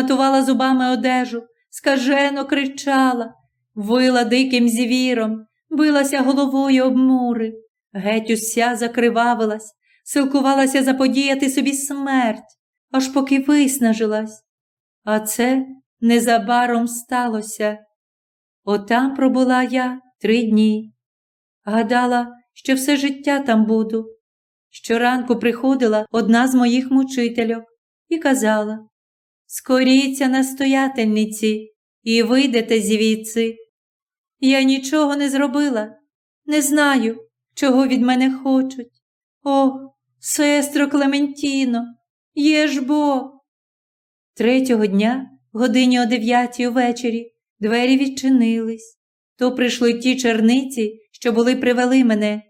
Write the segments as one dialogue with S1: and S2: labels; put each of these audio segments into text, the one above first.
S1: шматувала зубами одежу, скажено кричала, вила диким звіром, билася головою об мури, геть уся закривавилась, силкувалася заподіяти собі смерть, аж поки виснажилась. А це незабаром сталося. Отам пробула я три дні. Гадала, що все життя там буду. Щоранку приходила одна з моїх мучительок і казала Скоріться настоятельниці і вийдете звідси. Я нічого не зробила, не знаю, чого від мене хочуть. О, сестро Клементіно, є ж Бог. Третього дня, годині о дев'ятій увечері, двері відчинились. То прийшли ті черниці, що були привели мене.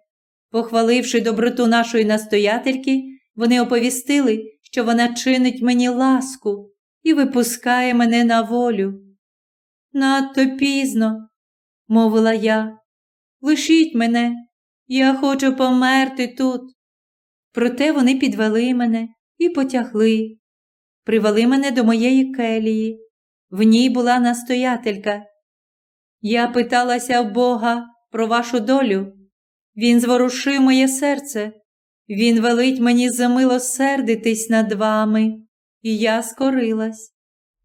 S1: Похваливши доброту нашої настоятельки, вони оповістили, що вона чинить мені ласку і випускає мене на волю. Надто пізно, мовила я, лишіть мене, я хочу померти тут. Проте вони підвели мене і потягли, привели мене до моєї келії. В ній була настоятелька. Я питалася в Бога про вашу долю. Він зворушив моє серце, він велить мені замилосердитись над вами, і я скорилась.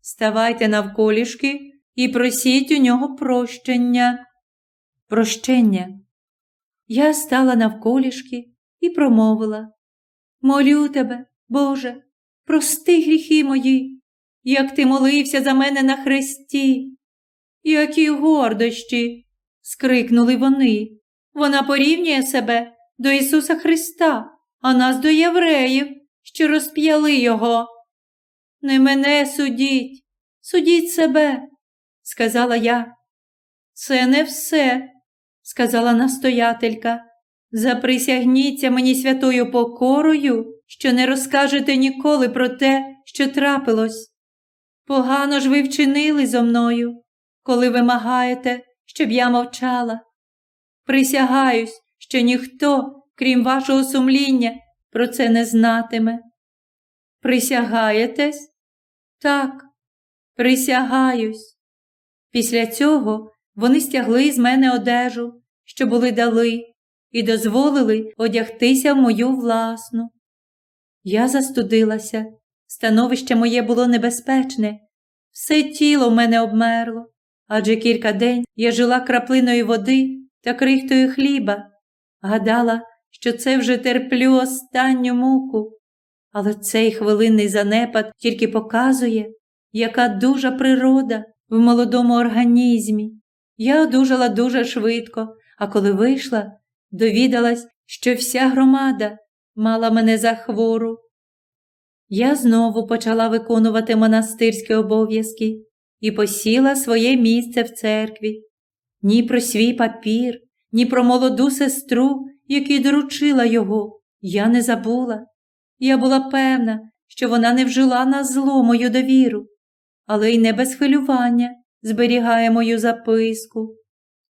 S1: Ставайте навколішки і просіть у нього прощення. Прощення. Я стала навколішки і промовила Молю тебе, Боже, прости гріхи мої, як ти молився за мене на хресті. Які гордощі. скрикнули вони. Вона порівнює себе до Ісуса Христа, а нас до євреїв, що розп'яли Його. Не мене судіть, судіть себе, сказала я. Це не все, сказала настоятелька. Заприсягніться мені святою покорою, що не розкажете ніколи про те, що трапилось. Погано ж ви вчинили зо мною, коли вимагаєте, щоб я мовчала. Присягаюсь, що ніхто, крім вашого сумління, про це не знатиме. Присягаєтесь? Так, присягаюсь. Після цього вони стягли з мене одежу, що були дали, і дозволили одягтися в мою власну. Я застудилася, становище моє було небезпечне, все тіло в мене обмерло, адже кілька день я жила краплиною води та крихтою хліба, гадала, що це вже терплю останню муку, але цей хвилинний занепад тільки показує, яка дуже природа в молодому організмі. Я одужала дуже швидко, а коли вийшла, довідалась, що вся громада мала мене за хвору. Я знову почала виконувати монастирські обов'язки і посіла своє місце в церкві. Ні про свій папір, ні про молоду сестру, який доручила його, я не забула. Я була певна, що вона не вжила на зло мою довіру, але й не без хвилювання зберігає мою записку.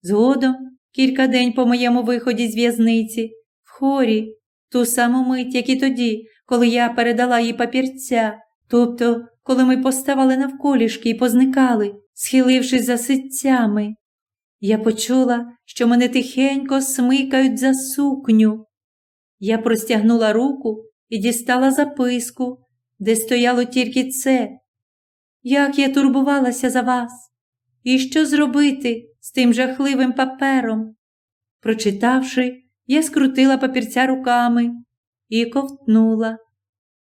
S1: Згодом, кілька день по моєму виході з в'язниці, в хорі, ту саму мить, як і тоді, коли я передала їй папірця, тобто, коли ми поставали навколішки і позникали, схилившись за ситцями. Я почула, що мене тихенько смикають за сукню. Я простягнула руку і дістала записку, де стояло тільки це. Як я турбувалася за вас, і що зробити з тим жахливим папером? Прочитавши, я скрутила папірця руками і ковтнула.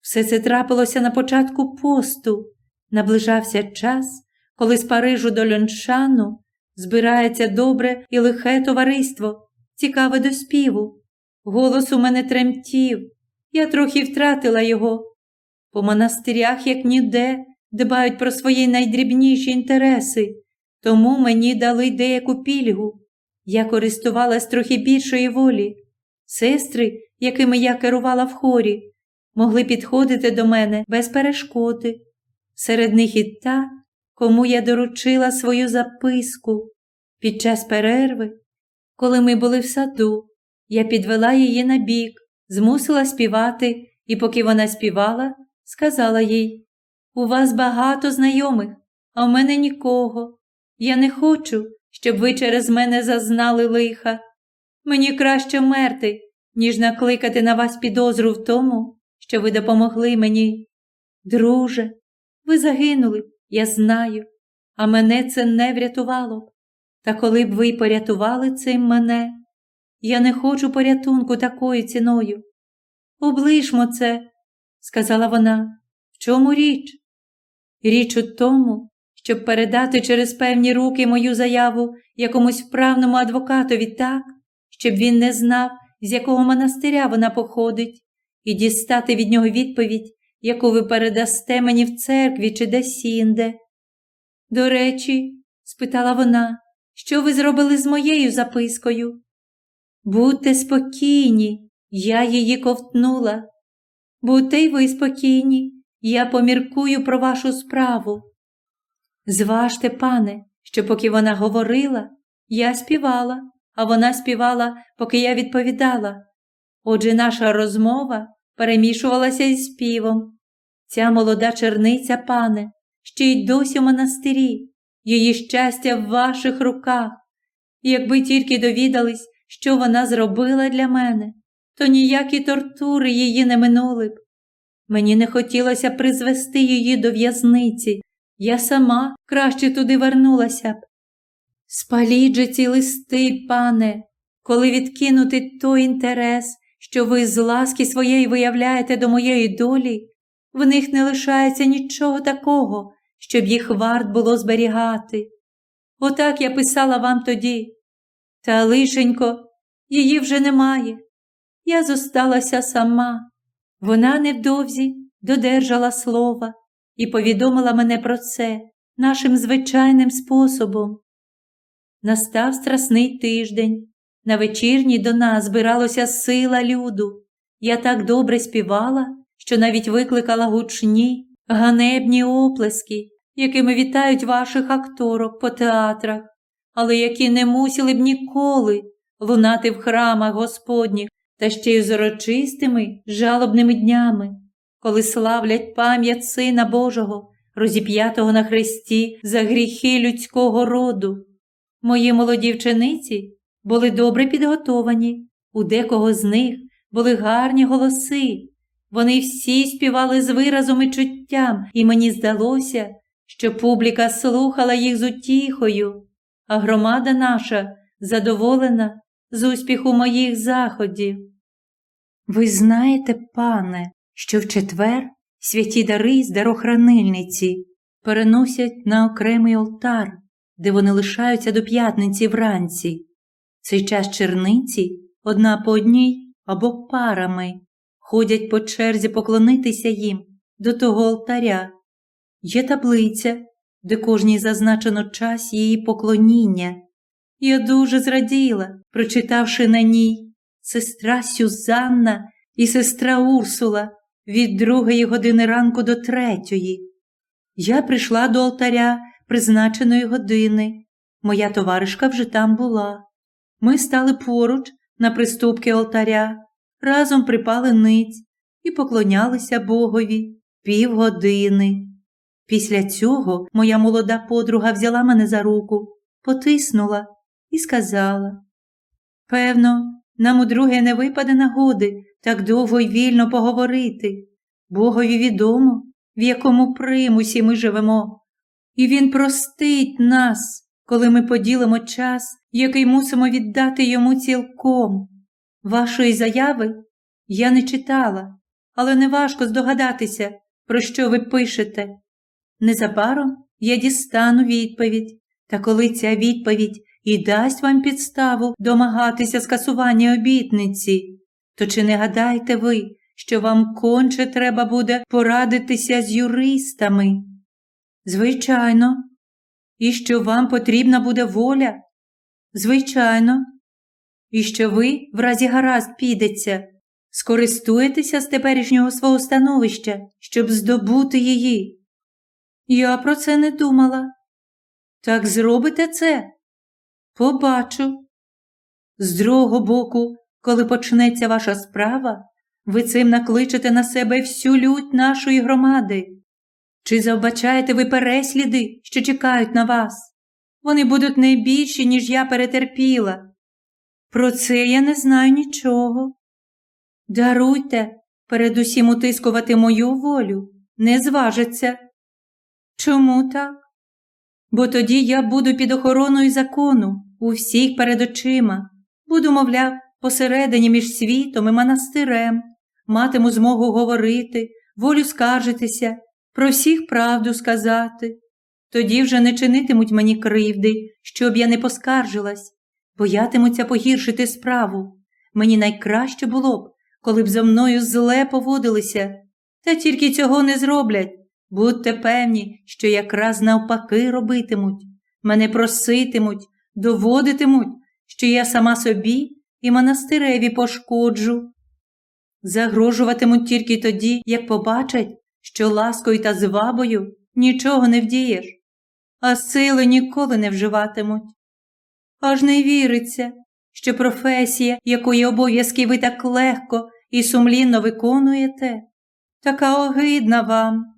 S1: Все це трапилося на початку посту. Наближався час, коли з Парижу до Льоншану збирається добре і лихе товариство, цікаве до співу. Голос у мене тремтів, я трохи втратила його. По монастирях, як ніде, дбають про свої найдрібніші інтереси, тому мені дали деяку пільгу. Я користувалась трохи більшої волі. Сестри, якими я керувала в хорі, могли підходити до мене без перешкоди. Серед них і та, кому я доручила свою записку. Під час перерви, коли ми були в саду, я підвела її на бік, змусила співати, і поки вона співала, сказала їй У вас багато знайомих, а в мене нікого. Я не хочу, щоб ви через мене зазнали лиха. Мені краще вмерти, ніж накликати на вас підозру в тому, що ви допомогли мені. Друже, ви загинули, я знаю, а мене це не врятувало. Та коли б ви порятували цим мене, я не хочу порятунку такою ціною. Облишмо це, сказала вона. В чому річ? Річ у тому, щоб передати через певні руки мою заяву якомусь вправному адвокатові так, щоб він не знав, з якого монастиря вона походить, і дістати від нього відповідь, яку ви передасте мені в церкві чи десь інде. До речі, спитала вона, що ви зробили з моєю запискою? Будьте спокійні, я її ковтнула. Будьте й ви спокійні, я поміркую про вашу справу. Зважте, пане, що поки вона говорила, я співала, а вона співала, поки я відповідала. Отже, наша розмова перемішувалася із співом. Ця молода черниця, пане, ще й досі в монастирі, її щастя в ваших руках. Якби тільки довідались, що вона зробила для мене, то ніякі тортури її не минули б. Мені не хотілося призвести її до в'язниці, я сама краще туди вернулася б. Спаліть же ці листи, пане, коли відкинути той інтерес, що ви з ласки своєї виявляєте до моєї долі, в них не лишається нічого такого, щоб їх варт було зберігати. Отак я писала вам тоді. Та лишенько, її вже немає. Я зосталася сама. Вона невдовзі додержала слова і повідомила мене про це нашим звичайним способом. Настав страсний тиждень. На вечірній до нас збиралося сила люду. Я так добре співала, що навіть викликала гучні, ганебні оплески, якими вітають ваших акторок по театрах, але які не мусили б ніколи лунати в храмах Господніх та ще й з урочистими жалобними днями, коли славлять пам'ять Сина Божого, розіп'ятого на хресті за гріхи людського роду. Мої молоді вчениці були добре підготовані, у декого з них були гарні голоси. Вони всі співали з виразом і чуттям, і мені здалося, що публіка слухала їх з утіхою, а громада наша задоволена з успіху моїх заходів. Ви знаєте, пане, що в четвер святі дари з дарохранильниці переносять на окремий алтар, де вони лишаються до п'ятниці вранці. Цей час черниці одна по одній або парами ходять по черзі поклонитися їм до того алтаря. Є таблиця, де кожній зазначено час її поклоніння. Я дуже зраділа, прочитавши на ній сестра Сюзанна і сестра Урсула від другої години ранку до третьої. Я прийшла до алтаря призначеної години. Моя товаришка вже там була. Ми стали поруч на приступки алтаря, разом припали ниць і поклонялися Богові півгодини. Після цього моя молода подруга взяла мене за руку, потиснула і сказала Певно, нам удруге не випаде нагоди так довго й вільно поговорити. Богові відомо, в якому примусі ми живемо, і Він простить нас, коли ми поділимо час, який мусимо віддати йому цілком. Вашої заяви я не читала, але неважко здогадатися, про що ви пишете. Незабаром я дістану відповідь, та коли ця відповідь і дасть вам підставу домагатися скасування обітниці, то чи не гадаєте ви, що вам конче треба буде порадитися з юристами? Звичайно, і що вам потрібна буде воля? Звичайно, і що ви, в разі гаразд підеться, скористуєтеся з теперішнього свого становища, щоб здобути її. Я про це не думала. Так зробите це? Побачу. З другого боку, коли почнеться ваша справа, ви цим накличете на себе всю лють нашої громади. Чи завбачаєте ви пересліди, що чекають на вас? Вони будуть не більші, ніж я перетерпіла. Про це я не знаю нічого. Даруйте, передусім утискувати мою волю, не зважиться. Чому так? Бо тоді я буду під охороною закону у всіх перед очима, буду, мовляв, посередині між світом і монастирем, матиму змогу говорити, волю скаржитися, про всіх правду сказати. Тоді вже не чинитимуть мені кривди, щоб я не поскаржилась, боятимуться погіршити справу. Мені найкраще було б, коли б зо мною зле поводилися, та тільки цього не зроблять. Будьте певні, що якраз навпаки робитимуть, мене проситимуть, доводитимуть, що я сама собі і монастиреві пошкоджу. Загрожуватимуть тільки тоді, як побачать, що ласкою та звабою нічого не вдієш, а сили ніколи не вживатимуть. Аж не віриться, що професія, якої обов'язки ви так легко і сумлінно виконуєте, така огидна вам.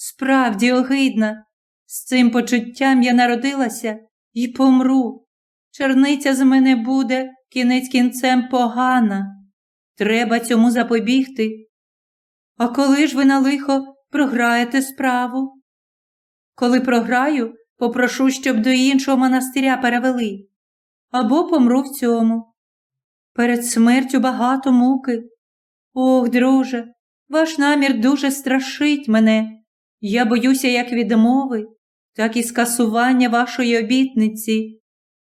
S1: Справді огидна. З цим почуттям я народилася і помру. Черниця з мене буде кінець кінцем погана. Треба цьому запобігти. А коли ж ви на лихо програєте справу? Коли програю, попрошу, щоб до іншого монастиря перевели, або помру в цьому. Перед смертю багато муки. Ох, друже, ваш намір дуже страшить мене. Я боюся як відмови, так і скасування вашої обітниці.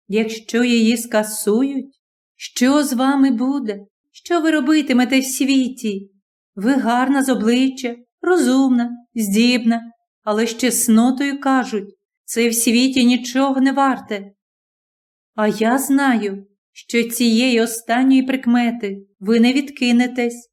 S1: Якщо її скасують, що з вами буде? Що ви робитимете в світі? Ви гарна з обличчя, розумна, здібна, але з чеснотою кажуть, це в світі нічого не варте. А я знаю, що цієї останньої прикмети ви не відкинетесь,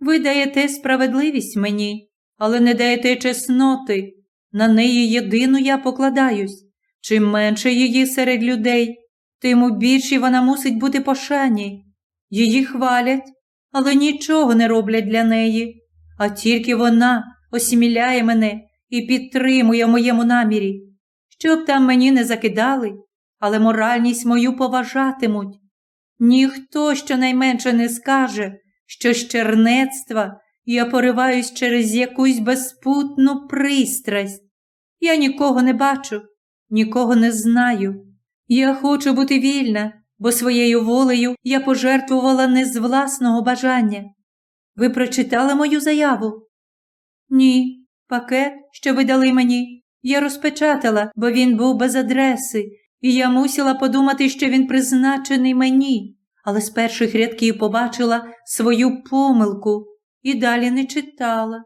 S1: ви даєте справедливість мені, але не даєте чесноти. На неї єдину я покладаюсь. Чим менше її серед людей, тим у більшій вона мусить бути пошані. Її хвалять, але нічого не роблять для неї, а тільки вона осміляє мене і підтримує моєму намірі, щоб там мені не закидали, але моральність мою поважатимуть. Ніхто щонайменше не скаже, що з чернецтва я пориваюсь через якусь безпутну пристрасть. Я нікого не бачу, нікого не знаю. Я хочу бути вільна, бо своєю волею я пожертвувала не з власного бажання. Ви прочитали мою заяву? Ні, пакет, що ви дали мені, я розпечатала, бо він був без адреси, і я мусила подумати, що він призначений мені, але з перших рядків побачила свою помилку і далі не читала.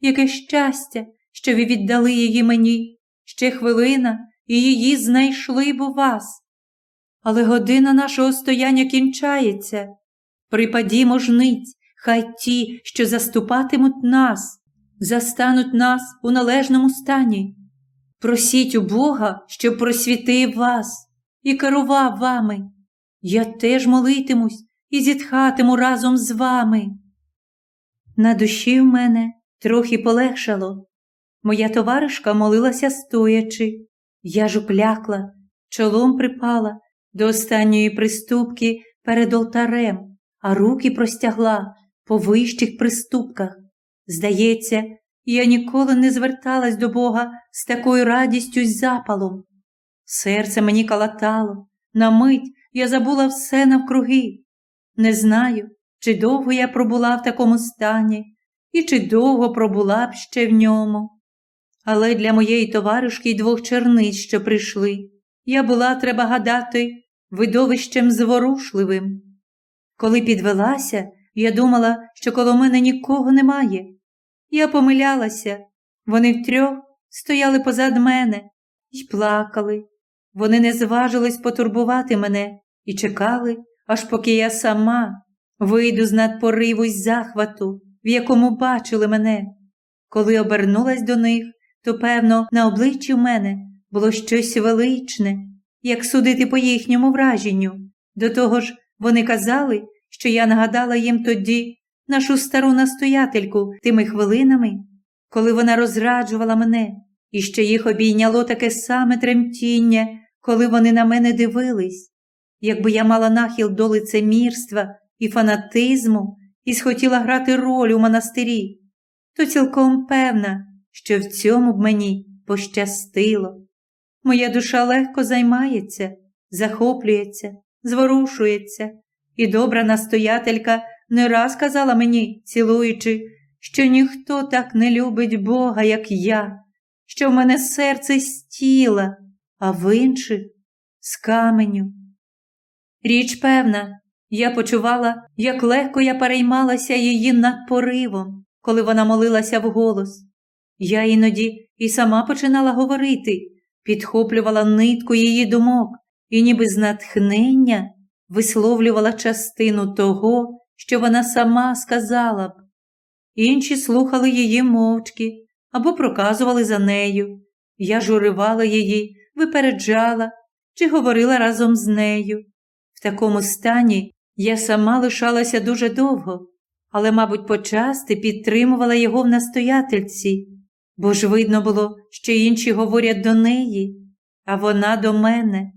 S1: Яке щастя, що ви віддали її мені, ще хвилина, і її знайшли б у вас. Але година нашого стояння кінчається. Припадімо жниць, хай ті, що заступатимуть нас, застануть нас у належному стані. Просіть у Бога, щоб просвітив вас і керував вами. Я теж молитимусь і зітхатиму разом з вами. На душі в мене трохи полегшало. Моя товаришка молилася стоячи. Я ж уклякла, чолом припала до останньої приступки перед олтарем, а руки простягла по вищих приступках. Здається, я ніколи не зверталась до Бога з такою радістю й запалом. Серце мені калатало, на мить я забула все навкруги. Не знаю, чи довго я пробула в такому стані, і чи довго пробула б ще в ньому. Але для моєї товаришки й двох черниць, що прийшли, я була, треба гадати, видовищем зворушливим. Коли підвелася, я думала, що коло мене нікого немає. Я помилялася, вони втрьох стояли позад мене і плакали. Вони не зважились потурбувати мене і чекали, аж поки я сама вийду з надпориву й захвату, в якому бачили мене. Коли обернулась до них, то, певно, на обличчі в мене було щось величне, як судити по їхньому враженню. До того ж, вони казали, що я нагадала їм тоді нашу стару настоятельку тими хвилинами, коли вона розраджувала мене, і ще їх обійняло таке саме тремтіння, коли вони на мене дивились. Якби я мала нахил до лицемірства і фанатизму і схотіла грати роль у монастирі, то цілком певна, що в цьому б мені пощастило. Моя душа легко займається, захоплюється, зворушується, і добра настоятелька не раз казала мені, цілуючи, що ніхто так не любить Бога, як я, що в мене серце з тіла, а в інших з каменю. Річ певна, я почувала, як легко я переймалася її над поривом, коли вона молилася вголос. Я іноді і сама починала говорити, підхоплювала нитку її думок і, ніби з натхнення, висловлювала частину того, що вона сама сказала б. Інші слухали її мовчки або проказували за нею. Я журивала її, випереджала чи говорила разом з нею. В такому стані я сама лишалася дуже довго, але, мабуть, почасти підтримувала його в настоятельці, бо ж видно було, що інші говорять до неї, а вона до мене.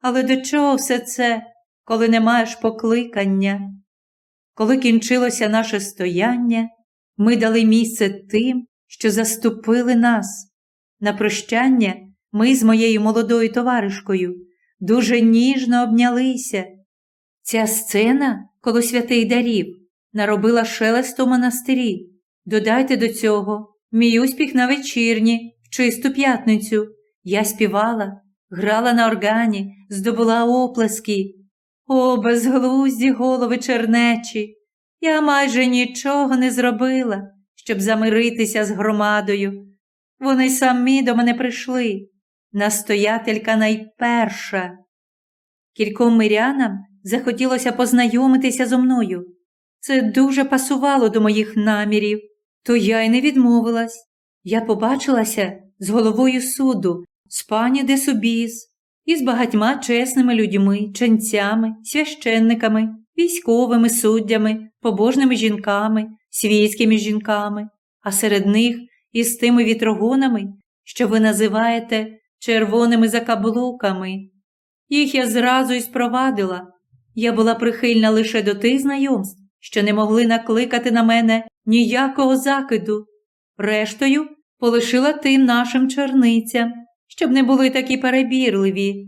S1: Але до чого все це, коли не маєш покликання? Коли кінчилося наше стояння, ми дали місце тим, що заступили нас. На прощання ми з моєю молодою товаришкою дуже ніжно обнялися. Ця сцена коло святих дарів наробила шелест у монастирі. Додайте до цього мій успіх на вечірні, в чисту п'ятницю. Я співала, грала на органі, здобула оплески. О, безглузді голови чернечі! Я майже нічого не зробила, щоб замиритися з громадою. Вони самі до мене прийшли. Настоятелька найперша. Кільком мирянам захотілося познайомитися зо мною. Це дуже пасувало до моїх намірів, то я й не відмовилась. Я побачилася з головою суду, з пані Десубіс, і з багатьма чесними людьми, ченцями, священниками, військовими суддями, побожними жінками, свійськими жінками, а серед них і з тими вітрогонами, що ви називаєте червоними закаблуками. Їх я зразу й спровадила. Я була прихильна лише до тих знайомств, що не могли накликати на мене ніякого закиду. Рештою полишила тим нашим черницям, щоб не були такі перебірливі.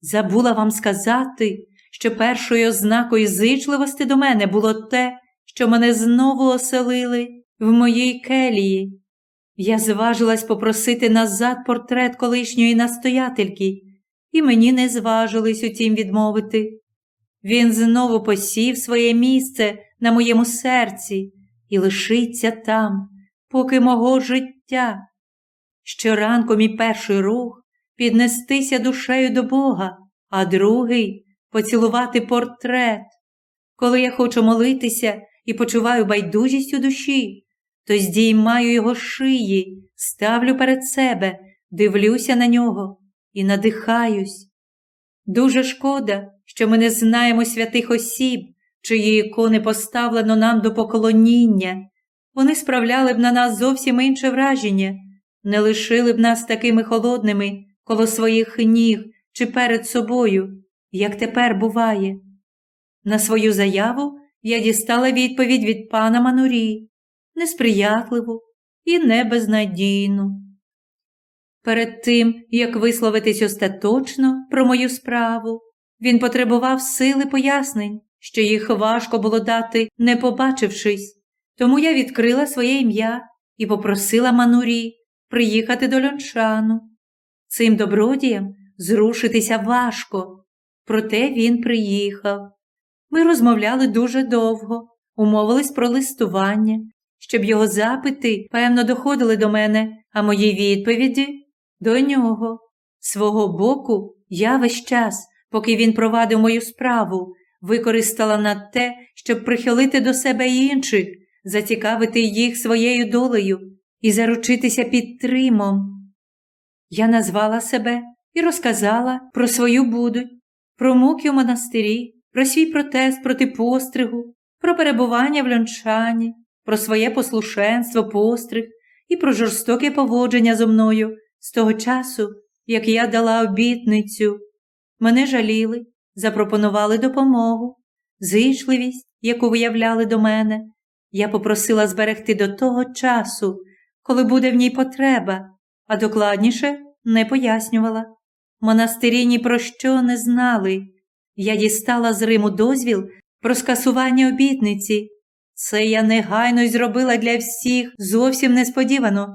S1: Забула вам сказати, що першою ознакою зичливості до мене було те, що мене знову оселили в моїй келії. Я зважилась попросити назад портрет колишньої настоятельки, і мені не зважились утім відмовити. Він знову посів своє місце на моєму серці і лишиться там, поки мого життя. Щоранку мій перший рух піднестися душею до Бога, а другий поцілувати портрет. Коли я хочу молитися і почуваю байдужість у душі, то здіймаю його шиї, ставлю перед себе, дивлюся на нього і надихаюсь. Дуже шкода, що ми не знаємо святих осіб, чиї ікони поставлено нам до поклоніння. Вони справляли б на нас зовсім інше враження, не лишили б нас такими холодними коло своїх ніг чи перед собою, як тепер буває. На свою заяву я дістала відповідь від пана Манурі, несприятливу і небезнадійну. Перед тим, як висловитись остаточно про мою справу, він потребував сили пояснень, що їх важко було дати, не побачившись, тому я відкрила своє ім'я і попросила Манурі приїхати до льоншану. Цим добродіям зрушитися важко, проте він приїхав. Ми розмовляли дуже довго, умовились про листування, щоб його запити, певно, доходили до мене, а мої відповіді до нього. Свого боку, я весь час, поки він провадив мою справу, використала на те, щоб прихилити до себе інших, зацікавити їх своєю долею і заручитися підтримом. Я назвала себе і розказала про свою будуть, про муки у монастирі, про свій протест проти постригу, про перебування в льончані, про своє послушенство, постриг і про жорстоке поводження зо мною з того часу, як я дала обітницю. Мене жаліли, запропонували допомогу, зичливість, яку виявляли до мене. Я попросила зберегти до того часу, коли буде в ній потреба, а докладніше не пояснювала. Монастирі ні про що не знали. Я дістала з Риму дозвіл про скасування обітниці. Це я негайно й зробила для всіх зовсім несподівано.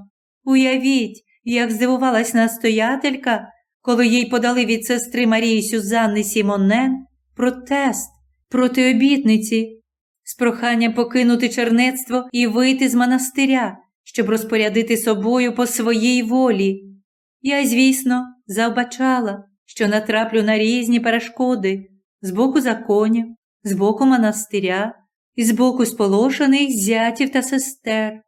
S1: Уявіть, як здивувалась настоятелька, коли їй подали від сестри Марії Сюзанни Сімонен протест проти обітниці, з проханням покинути чернецтво і вийти з монастиря, щоб розпорядити собою по своїй волі. Я, звісно, завбачала, що натраплю на різні перешкоди з боку законів, з боку монастиря і з боку сполошених зятів та сестер.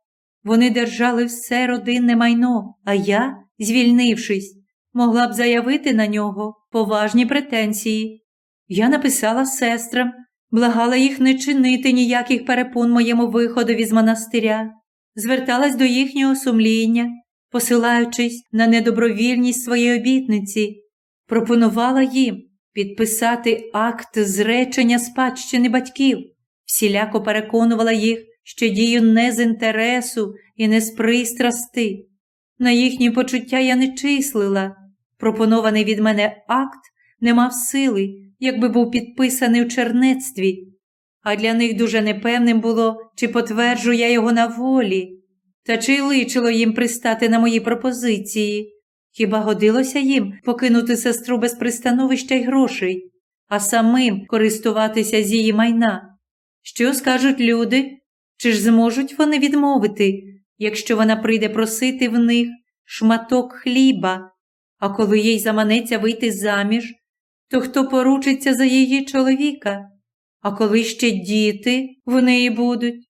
S1: Вони держали все родинне майно, а я, звільнившись, могла б заявити на нього поважні претензії. Я написала сестрам, благала їх не чинити ніяких перепон моєму виходові з монастиря, зверталась до їхнього сумління, посилаючись на недобровільність своєї обітниці, пропонувала їм підписати акт зречення спадщини батьків, всіляко переконувала їх, що дію не з інтересу і не з пристрасти. На їхні почуття я не числила. Пропонований від мене акт не мав сили, якби був підписаний у чернецтві, а для них дуже непевним було, чи потверджу я його на волі, та чи личило їм пристати на мої пропозиції. Хіба годилося їм покинути сестру без пристановища й грошей, а самим користуватися з її майна? Що скажуть люди? Чи ж зможуть вони відмовити, якщо вона прийде просити в них шматок хліба, а коли їй заманеться вийти заміж, то хто поручиться за її чоловіка? А коли ще діти в неї будуть?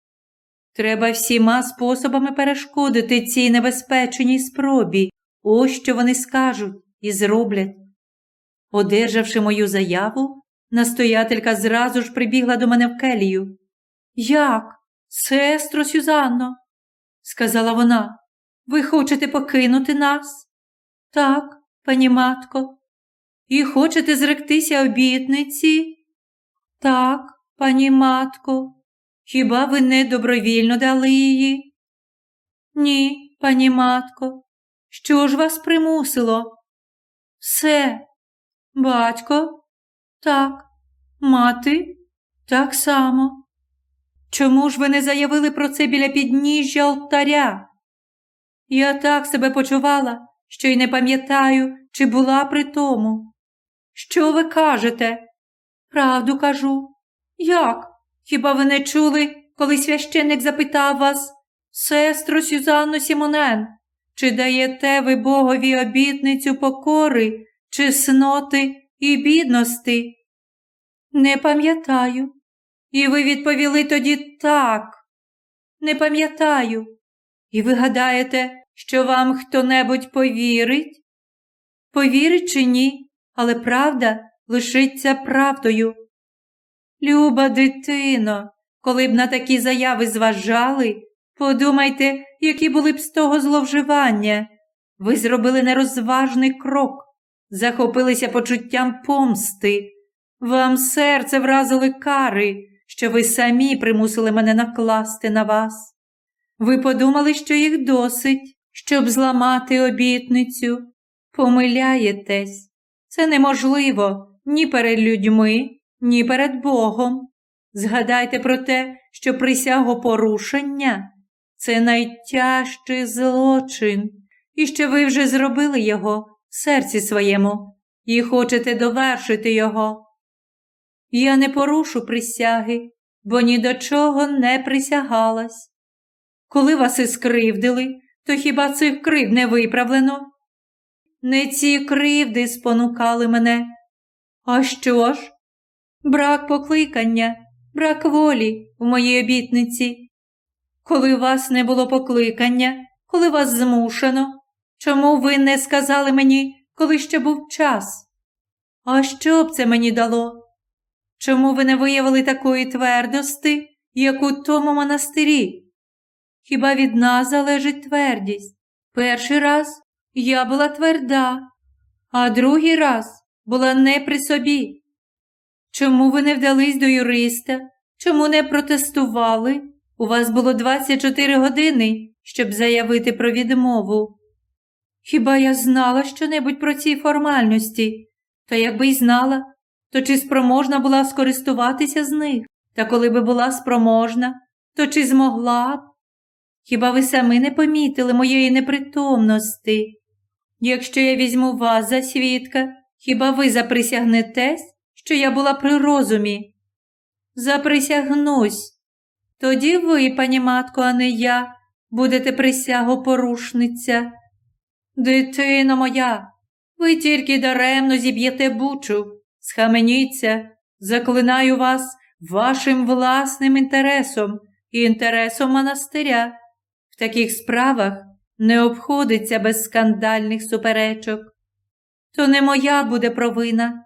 S1: Треба всіма способами перешкодити цій небезпечній спробі, ось що вони скажуть і зроблять. Одержавши мою заяву, настоятелька зразу ж прибігла до мене в келію. Як, сестро Сюзанно, сказала вона, ви хочете покинути нас? Так, пані матко. І хочете зректися обітниці? Так, пані матко. Хіба ви не добровільно дали її? Ні, пані матко. Що ж вас примусило? Все. Батько? Так. Мати? Так само. Чому ж ви не заявили про це біля підніжжя алтаря? Я так себе почувала, що й не пам'ятаю, чи була при тому. Що ви кажете? Правду кажу. Як? Хіба ви не чули, коли священник запитав вас, сестру Сюзанну Сімонен, чи даєте ви Богові обітницю покори, чесноти і бідності? Не пам'ятаю. І ви відповіли тоді так. Не пам'ятаю. І ви гадаєте, що вам хто-небудь повірить? Повірить чи ні, але правда лишиться правдою. Люба дитино, коли б на такі заяви зважали, подумайте, які були б з того зловживання. Ви зробили нерозважний крок, захопилися почуттям помсти. Вам серце вразили кари, що ви самі примусили мене накласти на вас. Ви подумали, що їх досить, щоб зламати обітницю. Помиляєтесь, це неможливо ні перед людьми, ні перед Богом. Згадайте про те, що присягопорушення це найтяжчий злочин, і що ви вже зробили його в серці своєму і хочете довершити його. Я не порушу присяги, бо ні до чого не присягалась. Коли вас і скривдили, то хіба цих крив не виправлено? Не ці кривди спонукали мене. А що ж? Брак покликання, брак волі в моїй обітниці. Коли вас не було покликання, коли вас змушено, чому ви не сказали мені, коли ще був час? А що б це мені дало? Чому ви не виявили такої твердости, як у тому монастирі? Хіба від нас залежить твердість? Перший раз я була тверда, а другий раз була не при собі. Чому ви не вдались до юриста? Чому не протестували? У вас було 24 години, щоб заявити про відмову. Хіба я знала щонебудь про ці формальності? Та якби й знала, то чи спроможна була скористуватися з них? Та коли би була спроможна, то чи змогла б? Хіба ви самі не помітили моєї непритомності? Якщо я візьму вас за свідка, хіба ви заприсягнетесь, що я була при розумі? Заприсягнусь. Тоді ви, пані матко, а не я, будете присягопорушниця. Дитино моя, ви тільки даремно зіб'єте бучу, схаменіться, заклинаю вас вашим власним інтересом і інтересом монастиря. Таких справах не обходиться без скандальних суперечок. То не моя буде провина.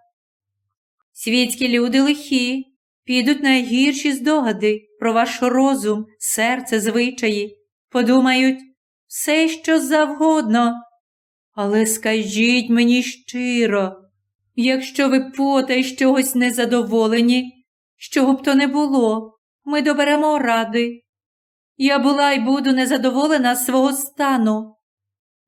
S1: Світські люди лихі, підуть найгірші здогади про ваш розум, серце, звичаї, подумають все, що завгодно. Але скажіть мені щиро, якщо ви потай чогось незадоволені, чого б то не було, ми доберемо ради. Я була й буду незадоволена свого стану.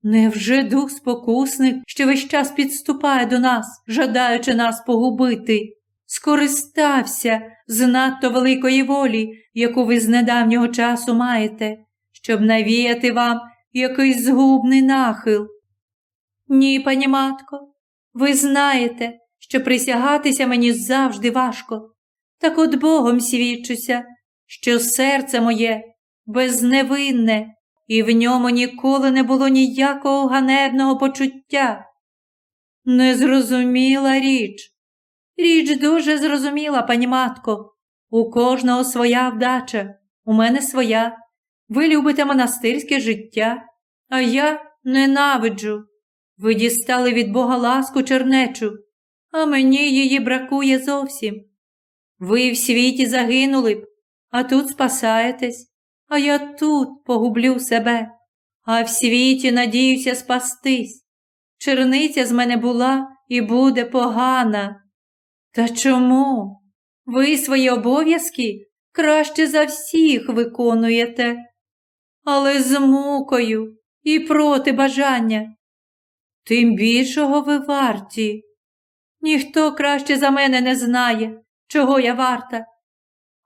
S1: Невже дух спокусник, що весь час підступає до нас, жадаючи нас погубити, скористався з надто великої волі, яку ви з недавнього часу маєте, щоб навіяти вам якийсь згубний нахил? Ні, пані матко, ви знаєте, що присягатися мені завжди важко, так от Богом свідчуся, що серце моє безневинне, і в ньому ніколи не було ніякого ганебного почуття. Незрозуміла річ. Річ дуже зрозуміла, пані матко. У кожного своя вдача, у мене своя. Ви любите монастирське життя, а я ненавиджу. Ви дістали від Бога ласку чернечу, а мені її бракує зовсім. Ви в світі загинули б, а тут спасаєтесь а я тут погублю себе, а в світі надіюся спастись. Черниця з мене була і буде погана. Та чому? Ви свої обов'язки краще за всіх виконуєте, але з мукою і проти бажання. Тим більшого ви варті. Ніхто краще за мене не знає, чого я варта,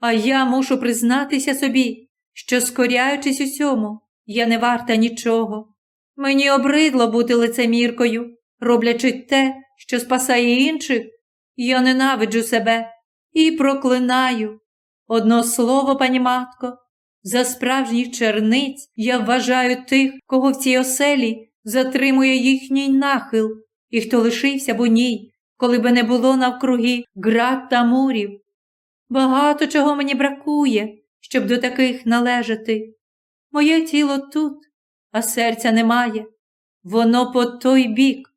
S1: а я мушу признатися собі, що, скоряючись усьому, я не варта нічого. Мені обридло бути лицеміркою, роблячи те, що спасає інших, я ненавиджу себе і проклинаю. Одно слово, пані матко, за справжніх черниць я вважаю тих, кого в цій оселі затримує їхній нахил, і хто лишився б у ній, коли би не було навкруги град та мурів. Багато чого мені бракує, щоб до таких належати. Моє тіло тут, а серця немає. Воно по той бік.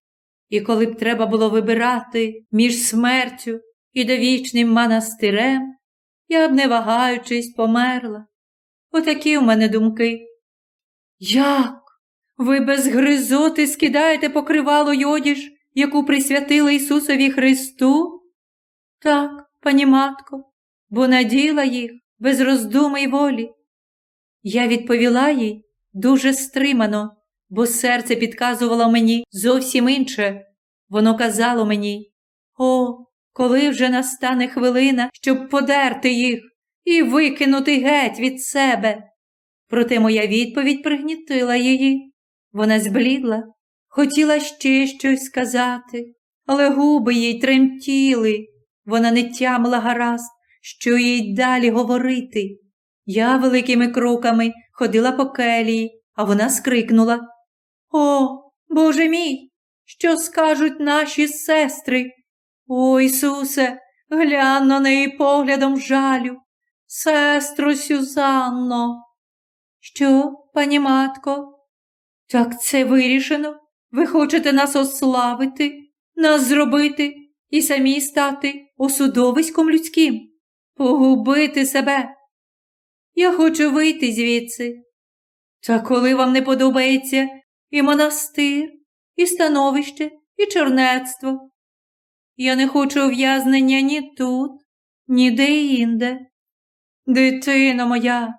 S1: І коли б треба було вибирати між смертю і довічним монастирем, я б, не вагаючись, померла. Отакі в мене думки. Як? Ви без гризоти скидаєте покривало й одіж, яку присвятили Ісусові Христу? Так, пані матко, бо наділа їх без роздуми й волі. Я відповіла їй дуже стримано, бо серце підказувало мені зовсім інше. Воно казало мені О, коли вже настане хвилина, щоб подерти їх і викинути геть від себе. Проте моя відповідь пригнітила її. Вона зблідла, хотіла ще щось сказати, але губи їй тремтіли. Вона не тямила гаразд, що їй далі говорити. Я великими кроками ходила по келії, а вона скрикнула О, Боже мій, що скажуть наші сестри? О Ісусе, глянь на неї поглядом жалю. Сестро Сюзанно. Що, пані матко? Так це вирішено. Ви хочете нас ославити, нас зробити і самі стати осудовиськом людським погубити себе. Я хочу вийти звідси. Та коли вам не подобається і монастир, і становище, і чернецтво, я не хочу ув'язнення ні тут, ні де інде. Дитино моя,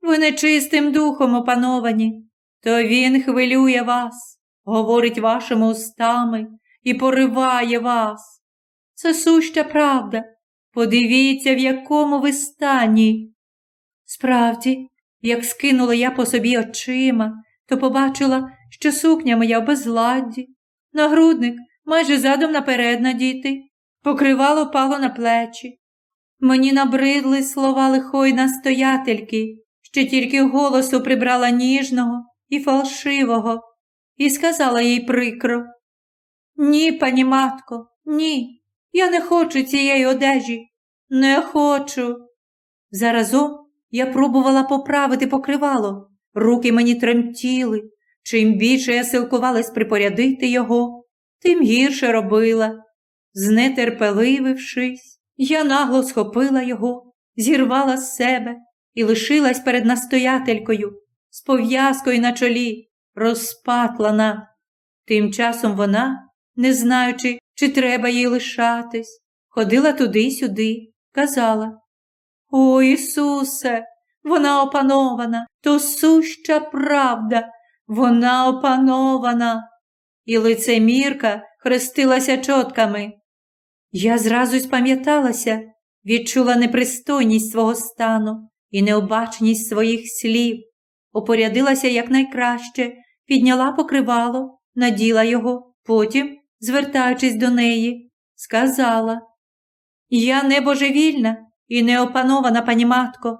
S1: ви нечистим духом опановані, то він хвилює вас, говорить вашими устами і пориває вас. Це суща правда. Подивіться, в якому ви стані. Справді, як скинула я по собі очима, то побачила, що сукня моя в безладді, нагрудник майже задом наперед надіти, покривало пало на плечі. Мені набридли слова лихої настоятельки, що тільки голосу прибрала ніжного і фалшивого, і сказала їй прикро. Ні, пані матко, ні, я не хочу цієї одежі, не хочу. Заразом я пробувала поправити покривало, руки мені тремтіли. Чим більше я силкувалась припорядити його, тим гірше робила. Знетерпеливившись, я нагло схопила його, зірвала з себе і лишилась перед настоятелькою з пов'язкою на чолі, розпатлана. Тим часом вона, не знаючи, чи треба їй лишатись, ходила туди-сюди, казала О Ісусе, вона опанована, то суща правда, вона опанована. І лицемірка хрестилася чотками. Я зразу спам'яталася, відчула непристойність свого стану і необачність своїх слів, опорядилася якнайкраще, підняла покривало, наділа його, потім, звертаючись до неї, сказала Я не божевільна і не опанована пані матко.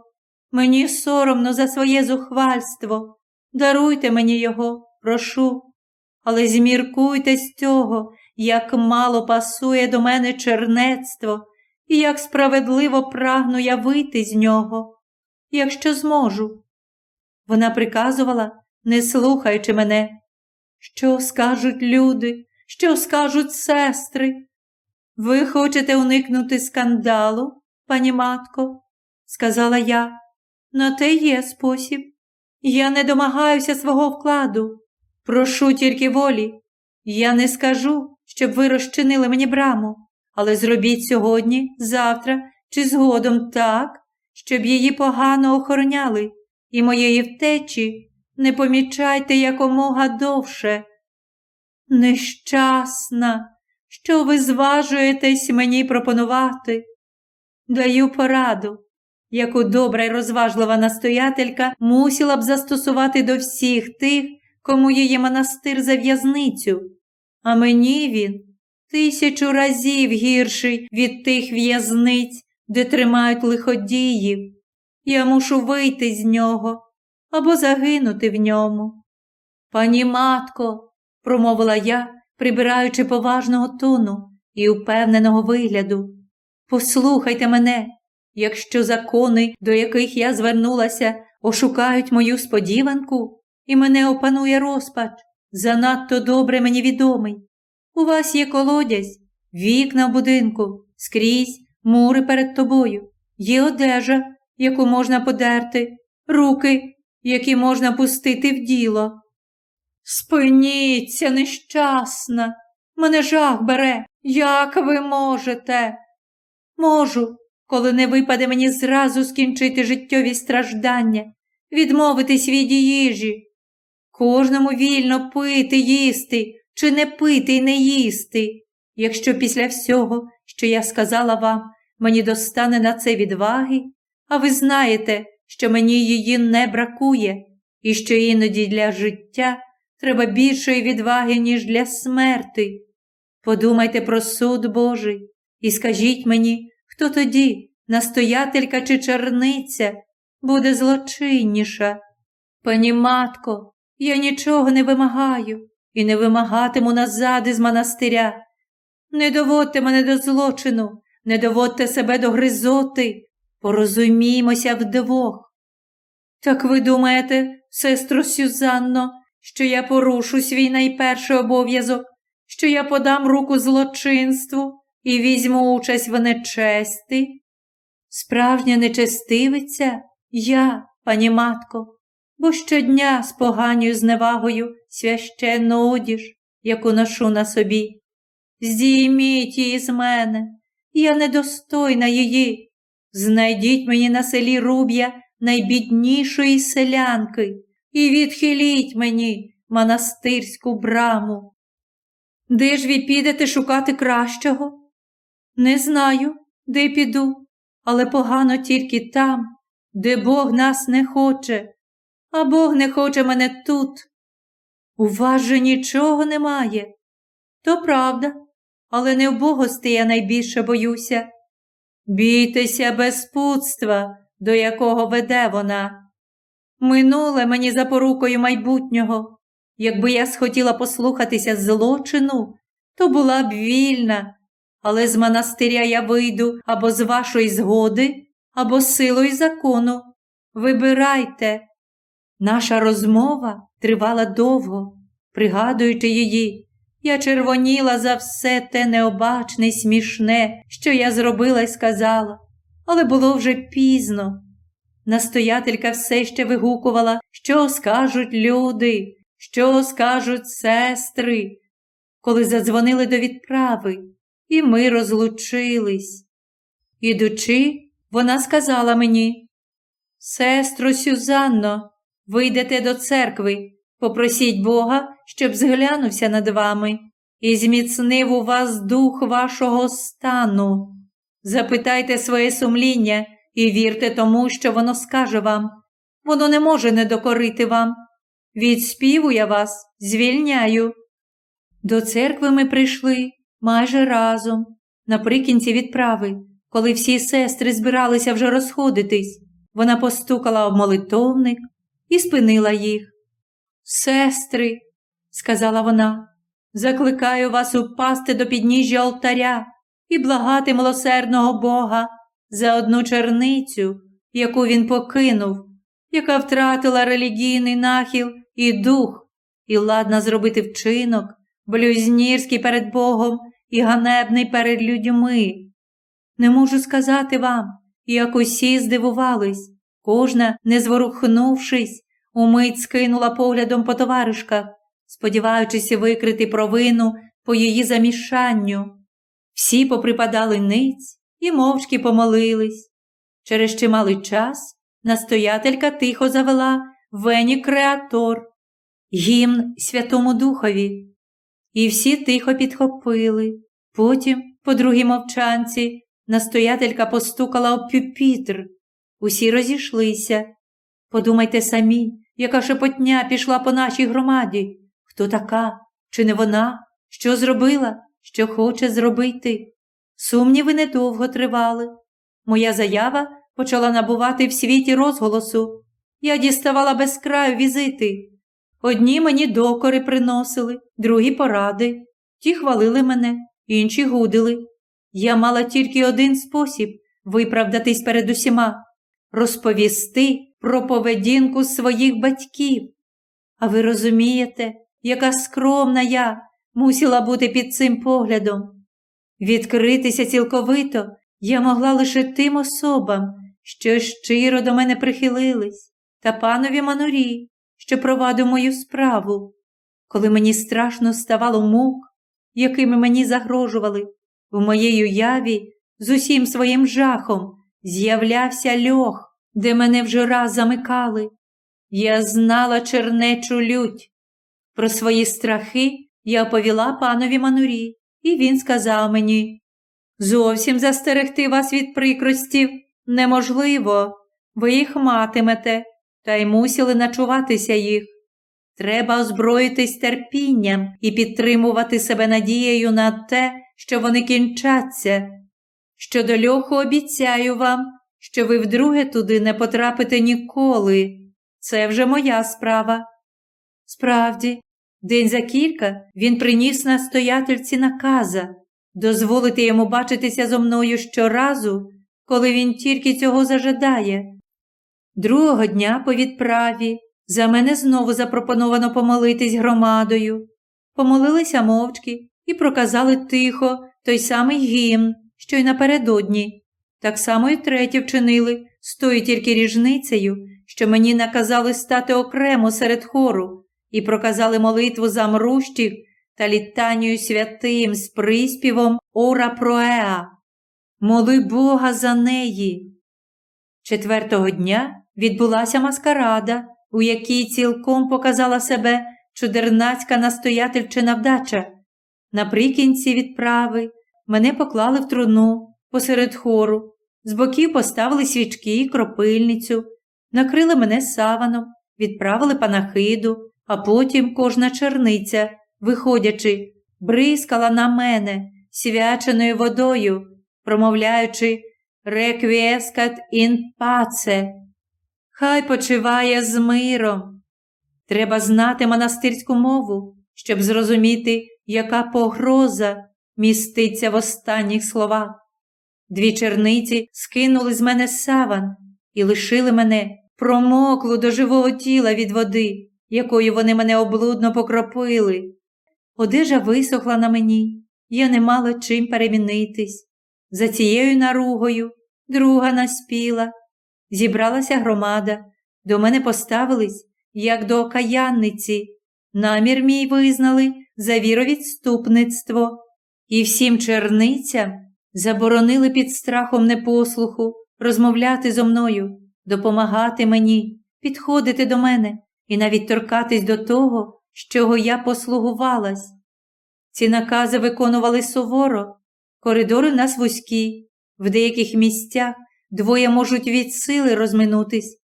S1: Мені соромно за своє зухвальство. Даруйте мені його, прошу, але зміркуйте з цього, як мало пасує до мене чернецтво, і як справедливо прагну я вийти з нього, якщо зможу. Вона приказувала, не слухаючи мене, що скажуть люди, що скажуть сестри. Ви хочете уникнути скандалу, пані матко, сказала я. На те є спосіб. Я не домагаюся свого вкладу. Прошу тільки волі. Я не скажу, щоб ви розчинили мені браму, але зробіть сьогодні, завтра чи згодом так, щоб її погано охороняли, і моєї втечі не помічайте якомога довше. Нещасна, що ви зважуєтесь мені пропонувати? Даю пораду яку добра й розважлива настоятелька мусила б застосувати до всіх тих, кому її монастир за в'язницю. А мені він тисячу разів гірший від тих в'язниць, де тримають лиходіїв. Я мушу вийти з нього або загинути в ньому. Пані матко, промовила я, прибираючи поважного тону і упевненого вигляду, послухайте мене, якщо закони, до яких я звернулася, ошукають мою сподіванку, і мене опанує розпач, занадто добре мені відомий. У вас є колодязь, вікна в будинку, скрізь мури перед тобою, є одежа, яку можна подерти, руки, які можна пустити в діло. Спиніться, нещасна, мене жах бере, як ви можете? Можу, коли не випаде мені зразу скінчити життєві страждання, відмовитись від їжі. Кожному вільно пити, їсти, чи не пити і не їсти. Якщо після всього, що я сказала вам, мені достане на це відваги, а ви знаєте, що мені її не бракує, і що іноді для життя треба більшої відваги, ніж для смерти. Подумайте про суд Божий і скажіть мені, Хто тоді, настоятелька чи черниця, буде злочинніша? Пані матко, я нічого не вимагаю і не вимагатиму назад із монастиря. Не доводьте мене до злочину, не доводьте себе до гризоти, порозуміймося вдвох. Так ви думаєте, сестро Сюзанно, що я порушу свій найперший обов'язок, що я подам руку злочинству? і візьму участь в нечесті. Справжня нечестивиця я, пані матко, бо щодня споганюю зневагою священну одіж, яку ношу на собі. Здійміть її з мене, я недостойна її. Знайдіть мені на селі руб'я найбіднішої селянки і відхиліть мені монастирську браму. Де ж ви підете шукати кращого? Не знаю, де піду, але погано тільки там, де Бог нас не хоче, а Бог не хоче мене тут. У вас же нічого немає. То правда, але не в богости я найбільше боюся. Бійтеся безпутства, до якого веде вона. Минуле мені за порукою майбутнього. Якби я схотіла послухатися злочину, то була б вільна, але з монастиря я вийду або з вашої згоди, або силою закону. Вибирайте. Наша розмова тривала довго, пригадуючи її, я червоніла за все те необачне й смішне, що я зробила й сказала, але було вже пізно. Настоятелька все ще вигукувала, що скажуть люди, що скажуть сестри, коли задзвонили до відправи, і ми розлучились. Ідучи, вона сказала мені, сестро Сюзанно, вийдете до церкви, попросіть Бога, щоб зглянувся над вами і зміцнив у вас дух вашого стану. Запитайте своє сумління і вірте тому, що воно скаже вам. Воно не може не докорити вам. Від співу я вас звільняю. До церкви ми прийшли майже разом, наприкінці відправи, коли всі сестри збиралися вже розходитись, вона постукала об молитовник і спинила їх. Сестри, сказала вона, закликаю вас упасти до підніжжя алтаря і благати милосердного Бога за одну черницю, яку він покинув, яка втратила релігійний нахил і дух, і ладна зробити вчинок, блюзнірський перед Богом і ганебний перед людьми. Не можу сказати вам, як усі здивувались, кожна, не зворухнувшись, умить скинула поглядом по товаришках, сподіваючись викрити провину по її замішанню. Всі поприпадали ниць і мовчки помолились. Через чималий час настоятелька тихо завела Вені Креатор, гімн Святому Духові. І всі тихо підхопили. Потім, по другій мовчанці, настоятелька постукала об пюпітр. Усі розійшлися. Подумайте самі, яка шепотня пішла по нашій громаді. Хто така? Чи не вона? Що зробила? Що хоче зробити? Сумніви недовго тривали. Моя заява почала набувати в світі розголосу. Я діставала без краю візити. Одні мені докори приносили, другі поради. Ті хвалили мене, інші гудили. Я мала тільки один спосіб виправдатись перед усіма розповісти про поведінку своїх батьків. А ви розумієте, яка скромна я мусила бути під цим поглядом. Відкритися цілковито я могла лише тим особам, що щиро до мене прихилились, та панові манорі, що провадив мою справу. Коли мені страшно ставало мук, якими мені загрожували, в моєї уяві з усім своїм жахом з'являвся льох, де мене вже раз замикали. Я знала чернечу лють. Про свої страхи я оповіла панові манурі, і він сказав мені зовсім застерегти вас від прикростів неможливо, ви їх матимете, та й мусили начуватися їх. Треба озброїтись терпінням і підтримувати себе надією на те, що вони кінчаться. Щодо льоху обіцяю вам, що ви вдруге туди не потрапите ніколи. Це вже моя справа. Справді, день за кілька він приніс настоятельці наказа дозволити йому бачитися зо мною щоразу, коли він тільки цього зажадає. Другого дня по відправі за мене знову запропоновано помолитись громадою. Помолилися мовчки і проказали тихо той самий гімн, що й напередодні. Так само й третє вчинили, з тою тільки ріжницею, що мені наказали стати окремо серед хору і проказали молитву за мрущих та літанію святим з приспівом Ора Проеа. Моли Бога за неї. Четвертого дня відбулася маскарада, у якій цілком показала себе чудернацька настоятельчина вдача. Наприкінці відправи мене поклали в труну посеред хору, з боків поставили свічки і кропильницю, накрили мене саваном, відправили панахиду, а потім кожна черниця, виходячи, бризкала на мене свяченою водою, промовляючи requiescat in pace. Хай почиває з миром. Треба знати монастирську мову, щоб зрозуміти, яка погроза міститься в останніх словах. Дві черниці скинули з мене саван і лишили мене промоклу до живого тіла від води, якою вони мене облудно покропили. Одежа висохла на мені, я не мала чим перемінитись. За цією наругою друга наспіла. Зібралася громада, до мене поставились, як до окаянниці. Намір мій визнали за віровідступництво, і всім черницям заборонили під страхом непослуху розмовляти зо мною, допомагати мені, підходити до мене і навіть торкатись до того, з чого я послугувалась. Ці накази виконували суворо, коридори в нас вузькі, в деяких місцях двоє можуть від сили розминутись.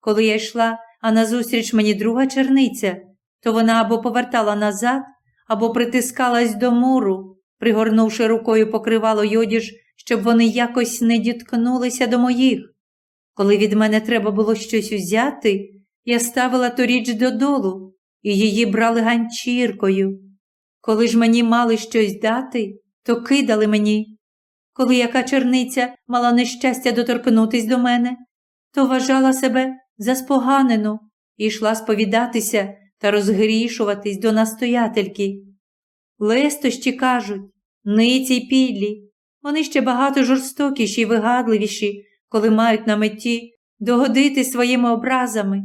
S1: Коли я йшла, а назустріч мені друга черниця, то вона або повертала назад, або притискалась до муру, пригорнувши рукою покривало йодіж, щоб вони якось не діткнулися до моїх. Коли від мене треба було щось узяти, я ставила ту річ додолу і її брали ганчіркою. Коли ж мені мали щось дати, то кидали мені. Коли яка черниця мала нещастя доторкнутись до мене, то вважала себе заспоганену і йшла сповідатися та розгрішуватись до настоятельки. Лестощі кажуть, ниці й підлі, вони ще багато жорстокіші й вигадливіші, коли мають на меті догодити своїми образами.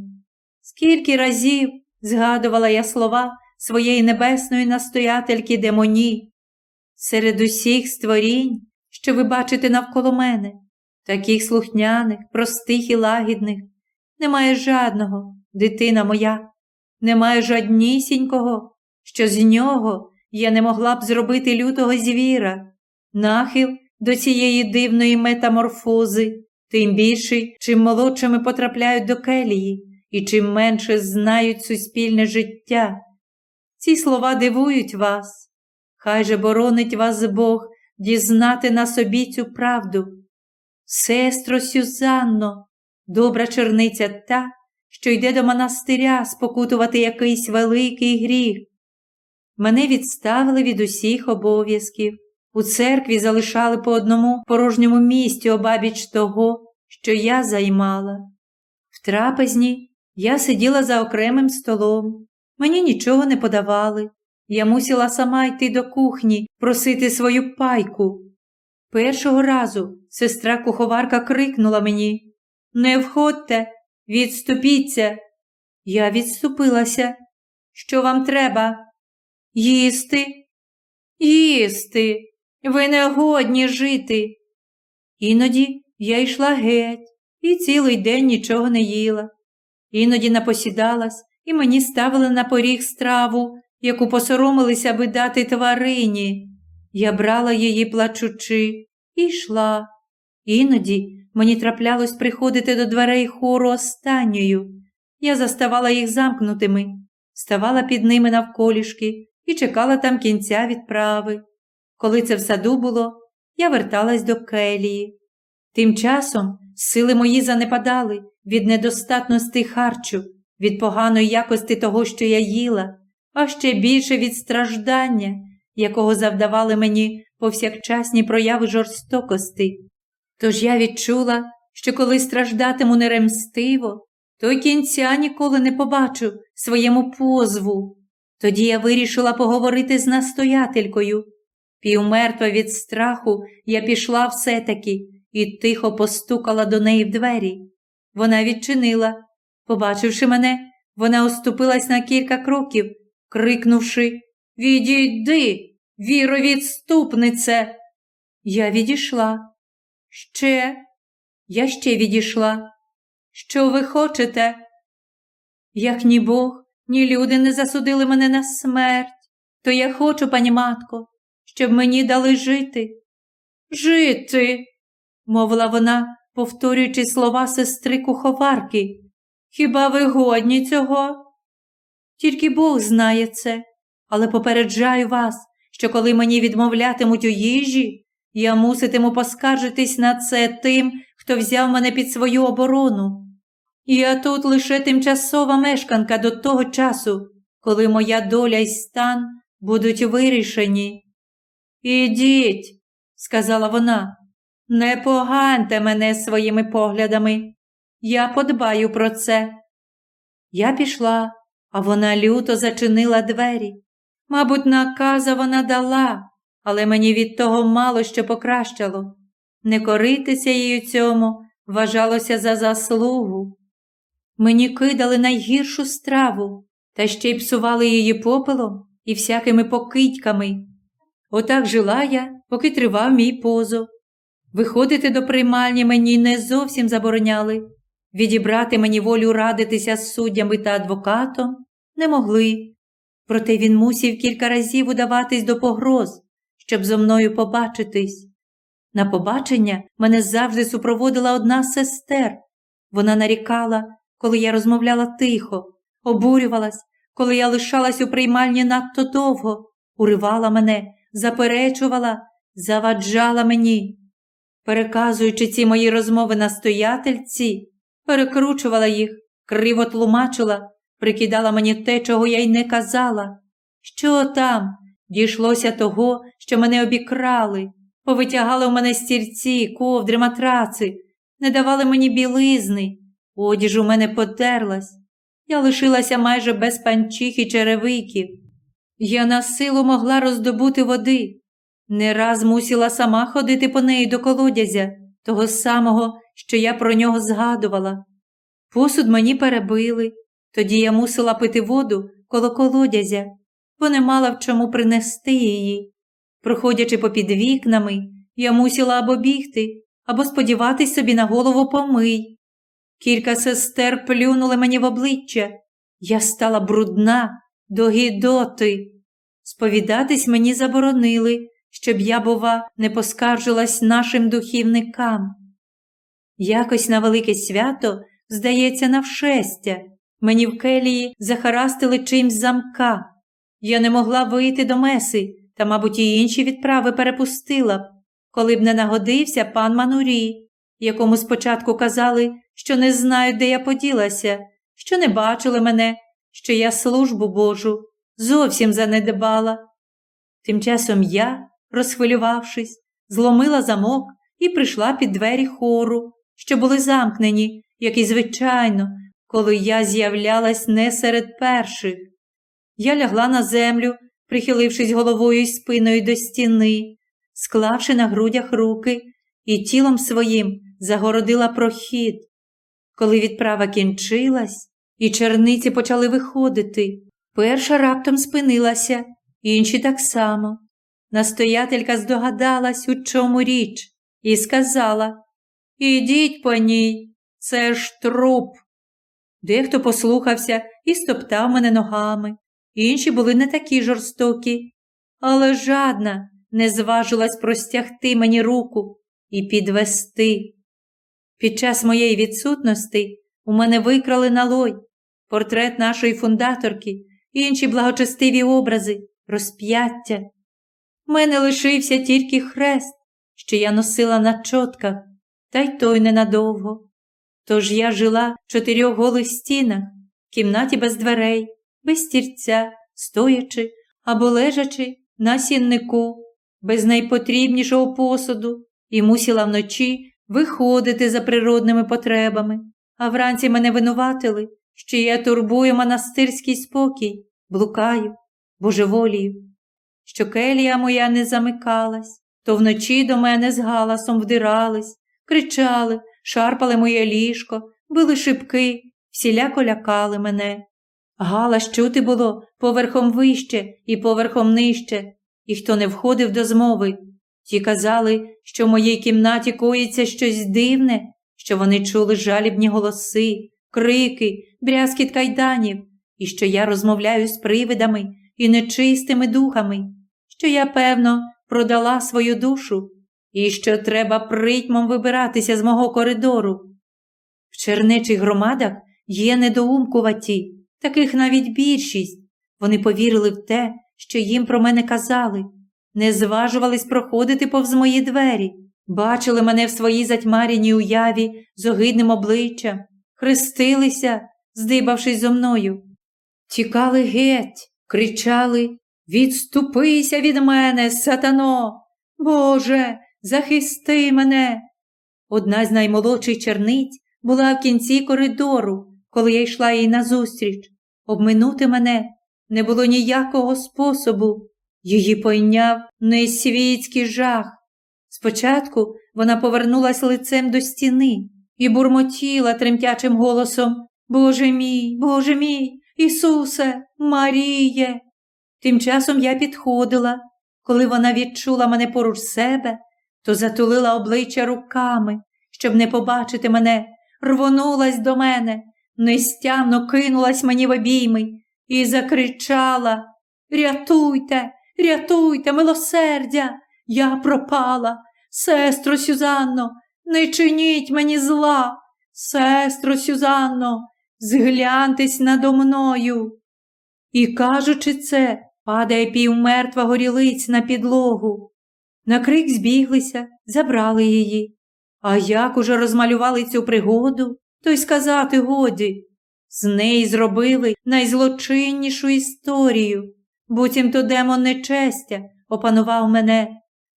S1: Скільки разів згадувала я слова своєї небесної настоятельки демоні, серед усіх створінь, що ви бачите навколо мене, таких слухняних, простих і лагідних, немає жадного, дитина моя, немає жаднісінького, що з нього я не могла б зробити лютого звіра, нахил до цієї дивної метаморфози, тим більший, чим молодшими потрапляють до келії і чим менше знають суспільне життя. Ці слова дивують вас. Хай же боронить вас Бог дізнати на собі цю правду. Сестро Сюзанно, добра черниця та, що йде до монастиря спокутувати якийсь великий гріх. Мене відставили від усіх обов'язків. У церкві залишали по одному порожньому місці обабіч того, що я займала. В трапезні я сиділа за окремим столом, мені нічого не подавали. Я мусила сама йти до кухні, просити свою пайку. Першого разу сестра куховарка крикнула мені Не входьте, відступіться. Я відступилася. Що вам треба? Їсти? Їсти. Ви не годні жити. Іноді я йшла геть і цілий день нічого не їла. Іноді напосідалась, і мені ставили на поріг страву, яку посоромилися би дати тварині. Я брала її, плачучи, і йшла. Іноді мені траплялось приходити до дверей хору останньою. Я заставала їх замкнутими, ставала під ними навколішки і чекала там кінця відправи. Коли це в саду було, я верталась до келії. Тим часом сили мої занепадали від недостатності харчу, від поганої якості того, що я їла, а ще більше від страждання, якого завдавали мені повсякчасні прояви жорстокості. Тож я відчула, що коли страждатиму неремстиво, то кінця ніколи не побачу своєму позву. Тоді я вирішила поговорити з настоятелькою. Півмертва від страху я пішла все таки і тихо постукала до неї в двері. Вона відчинила Побачивши мене, вона оступилась на кілька кроків, крикнувши Відійди, віровідступнице. Я відійшла. Ще, я ще відійшла. Що ви хочете? Як ні Бог, ні люди не засудили мене на смерть, то я хочу, пані матко, щоб мені дали жити. Жити, мовила вона, повторюючи слова сестри куховарки. Хіба ви годні цього? Тільки Бог знає це, але попереджаю вас, що коли мені відмовлятимуть у їжі, я муситиму поскаржитись на це тим, хто взяв мене під свою оборону. Я тут лише тимчасова мешканка до того часу, коли моя доля й стан будуть вирішені. Ідіть, сказала вона, не поганьте мене своїми поглядами. Я подбаю про це. Я пішла, а вона люто зачинила двері. Мабуть, наказа вона дала, але мені від того мало що покращало. Не коритися їй у цьому вважалося за заслугу. Мені кидали найгіршу страву та ще й псували її попелом і всякими покидьками. Отак жила я, поки тривав мій позов. Виходити до приймальні мені не зовсім забороняли, відібрати мені волю радитися з суддями та адвокатом не могли. Проте він мусів кілька разів удаватись до погроз, щоб зо мною побачитись. На побачення мене завжди супроводила одна сестер. Вона нарікала, коли я розмовляла тихо, обурювалась, коли я лишалась у приймальні надто довго, уривала мене, заперечувала, заваджала мені. Переказуючи ці мої розмови настоятельці, перекручувала їх, криво тлумачила, прикидала мені те, чого я й не казала. Що там? Дійшлося того, що мене обікрали, повитягали у мене стільці, ковдри, матраци, не давали мені білизни, одіж у мене потерлась. Я лишилася майже без панчих і черевиків. Я на силу могла роздобути води. Не раз мусила сама ходити по неї до колодязя, того самого, що я про нього згадувала. Посуд мені перебили, тоді я мусила пити воду коло колодязя, бо не мала в чому принести її. Проходячи попід вікнами, я мусила або бігти, або сподіватись собі на голову помий. Кілька сестер плюнули мені в обличчя. Я стала брудна до гідоти. Сповідатись мені заборонили, щоб я, бува, не поскаржилась нашим духівникам. Якось на велике свято, здається, на вшестя, мені в келії захарастили чимсь замка. Я не могла вийти до меси, та, мабуть, і інші відправи перепустила б, коли б не нагодився пан Манурі, якому спочатку казали, що не знають, де я поділася, що не бачили мене, що я службу Божу зовсім занедбала. Тим часом я, розхвилювавшись, зломила замок і прийшла під двері хору, що були замкнені, як і звичайно, коли я з'являлась не серед перших. Я лягла на землю, прихилившись головою й спиною до стіни, склавши на грудях руки і тілом своїм загородила прохід. Коли відправа кінчилась, і черниці почали виходити, перша раптом спинилася, інші так само. Настоятелька здогадалась, у чому річ, і сказала Ідіть по ній, це ж труп. Дехто послухався і стоптав мене ногами, інші були не такі жорстокі, але жадна не зважилась простягти мені руку і підвести. Під час моєї відсутності у мене викрали налой, портрет нашої фундаторки, інші благочестиві образи, розп'яття. У мене лишився тільки хрест, що я носила на чотках, та й той ненадовго. Тож я жила в чотирьох голих стінах, в кімнаті без дверей, без стільця, стоячи або лежачи на сіннику, без найпотрібнішого посуду, і мусила вночі виходити за природними потребами, а вранці мене винуватили, що я турбую монастирський спокій, блукаю, божеволію, що келія моя не замикалась, то вночі до мене з галасом вдирались, кричали, шарпали моє ліжко, били шибки, всіляко лякали мене. Галас чути було поверхом вище і поверхом нижче, і хто не входив до змови. Ті казали, що в моїй кімнаті коїться щось дивне, що вони чули жалібні голоси, крики, брязкіт кайданів, і що я розмовляю з привидами і нечистими духами, що я, певно, продала свою душу, і що треба притьмом вибиратися з мого коридору. В черничих громадах є недоумкуваті, таких навіть більшість. Вони повірили в те, що їм про мене казали, не зважувались проходити повз мої двері, бачили мене в своїй затьмаряній уяві з огидним обличчям, хрестилися, здибавшись зо мною. Тікали геть, кричали Відступися від мене, сатано! Боже, захисти мене! Одна з наймолодших черниць була в кінці коридору, коли я йшла їй назустріч. Обминути мене не було ніякого способу. Її пойняв несвітський жах. Спочатку вона повернулась лицем до стіни і бурмотіла тремтячим голосом Боже мій, Боже мій, Ісусе, Маріє. Тим часом я підходила. Коли вона відчула мене поруч себе, то затулила обличчя руками, щоб не побачити мене, рвонулась до мене, нестямно кинулась мені в обійми і закричала Рятуйте, рятуйте, милосердя, я пропала. Сестро Сюзанно, не чиніть мені зла. Сестро Сюзанно, згляньтесь надо мною. І, кажучи це, падає півмертва горілиць на підлогу. На крик збіглися, забрали її. А як уже розмалювали цю пригоду, то й сказати годі. З неї зробили найзлочиннішу історію. Буцімто демон нечестя опанував мене.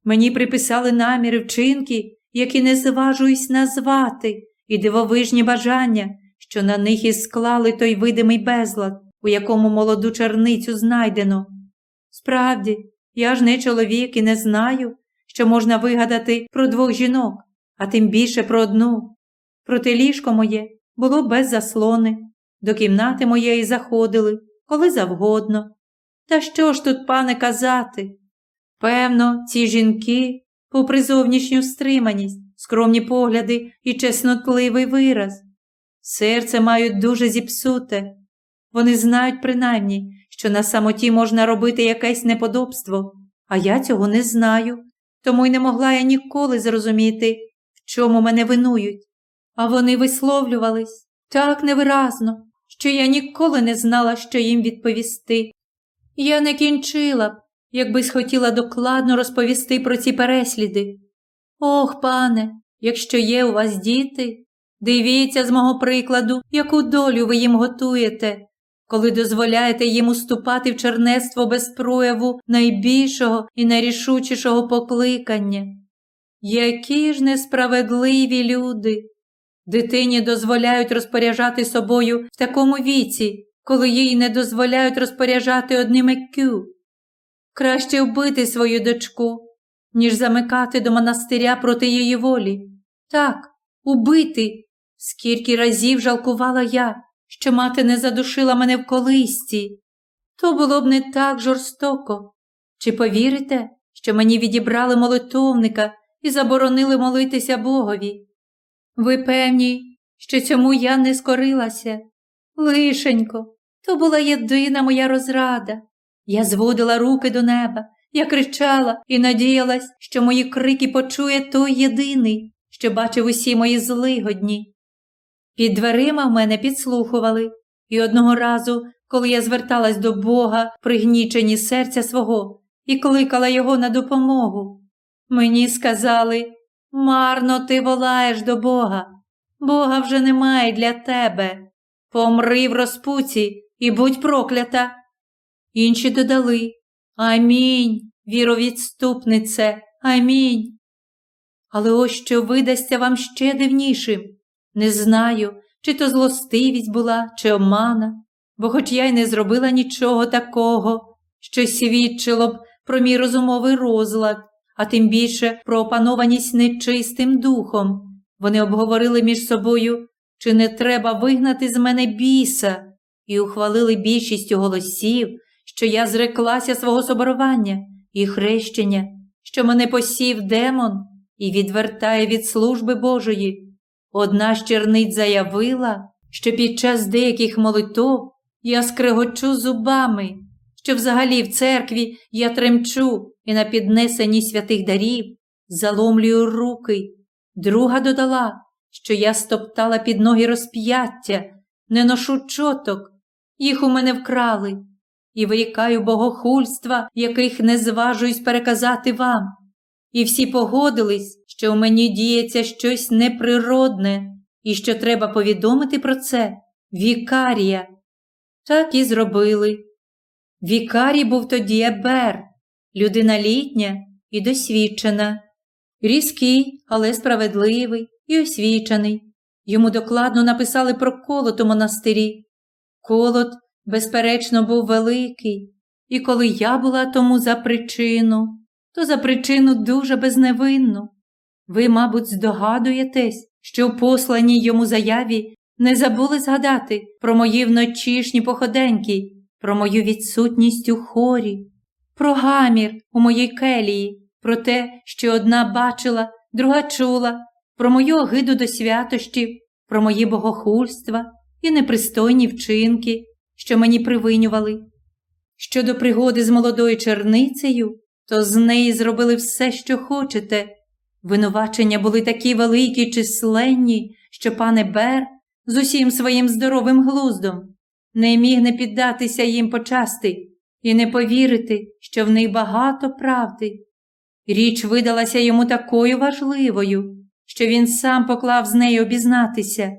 S1: Мені приписали наміри вчинки, які не зважуюсь назвати, і дивовижні бажання, що на них і склали той видимий безлад, у якому молоду черницю знайдено. Справді, я ж не чоловік і не знаю, що можна вигадати про двох жінок, а тим більше про одну. Проте ліжко моє було без заслони, до кімнати моєї заходили, коли завгодно. Та що ж тут, пане, казати? Певно, ці жінки, попри зовнішню стриманість, скромні погляди і чеснотливий вираз, серце мають дуже зіпсуте. Вони знають принаймні, що на самоті можна робити якесь неподобство, а я цього не знаю, тому й не могла я ніколи зрозуміти, в чому мене винують. А вони висловлювались так невиразно, що я ніколи не знала, що їм відповісти. Я не кінчила б, якби схотіла докладно розповісти про ці пересліди. Ох, пане, якщо є у вас діти, дивіться з мого прикладу, яку долю ви їм готуєте, коли дозволяєте їм уступати в чернецтво без прояву найбільшого і найрішучішого покликання. Які ж несправедливі люди! Дитині дозволяють розпоряджати собою в такому віці, коли їй не дозволяють розпоряджати одним екю. Краще вбити свою дочку, ніж замикати до монастиря проти її волі. Так, убити, скільки разів жалкувала я, що мати не задушила мене в колисці. То було б не так жорстоко. Чи повірите, що мені відібрали молитовника і заборонили молитися Богові? Ви певні, що цьому я не скорилася. Лишенько, то була єдина моя розрада. Я зводила руки до неба, я кричала і надіялась, що мої крики почує той єдиний, що бачив усі мої злигодні. Під дверима в мене підслухували, і одного разу, коли я зверталась до Бога, пригнічені серця свого, і кликала його на допомогу, мені сказали марно ти волаєш до Бога, Бога вже немає для тебе. Помри в розпуці і будь проклята. Інші додали Амінь, віровідступнице, амінь. Але ось що видасться вам ще дивнішим. Не знаю, чи то злостивість була, чи омана, бо хоч я й не зробила нічого такого, що свідчило б про мій розумовий розлад, а тим більше про опанованість нечистим духом. Вони обговорили між собою чи не треба вигнати з мене біса, і ухвалили більшістю голосів, що я зреклася свого соборування і хрещення, що мене посів демон і відвертає від служби Божої. Одна з черниць заявила, що під час деяких молитов я скрегочу зубами, що взагалі в церкві я тремчу і на піднесенні святих дарів заломлюю руки. Друга додала, що я стоптала під ноги розп'яття, не ношу чоток, їх у мене вкрали, і виїкаю богохульства, яких не зважуюсь переказати вам. І всі погодились, що в мені діється щось неприродне і що треба повідомити про це Вікарія. Так і зробили. Вікарій був тоді Ебер, людина літня і досвідчена, різкий, але справедливий і освічений. Йому докладно написали про колот у монастирі. Колот, безперечно, був великий, і коли я була тому за причину, то за причину дуже безневинну. Ви, мабуть, здогадуєтесь, що в посланій йому заяві не забули згадати про мої вночішні походеньки, про мою відсутність у хорі, про гамір у моїй келії, про те, що одна бачила, друга чула, про мою огиду до святощів, про мої богохульства і непристойні вчинки, що мені привинювали. Щодо пригоди з молодою черницею, то з неї зробили все, що хочете. Винувачення були такі великі й численні, що пане Бер з усім своїм здоровим глуздом не міг не піддатися їм почасти і не повірити, що в них багато правди. Річ видалася йому такою важливою, що він сам поклав з нею обізнатися,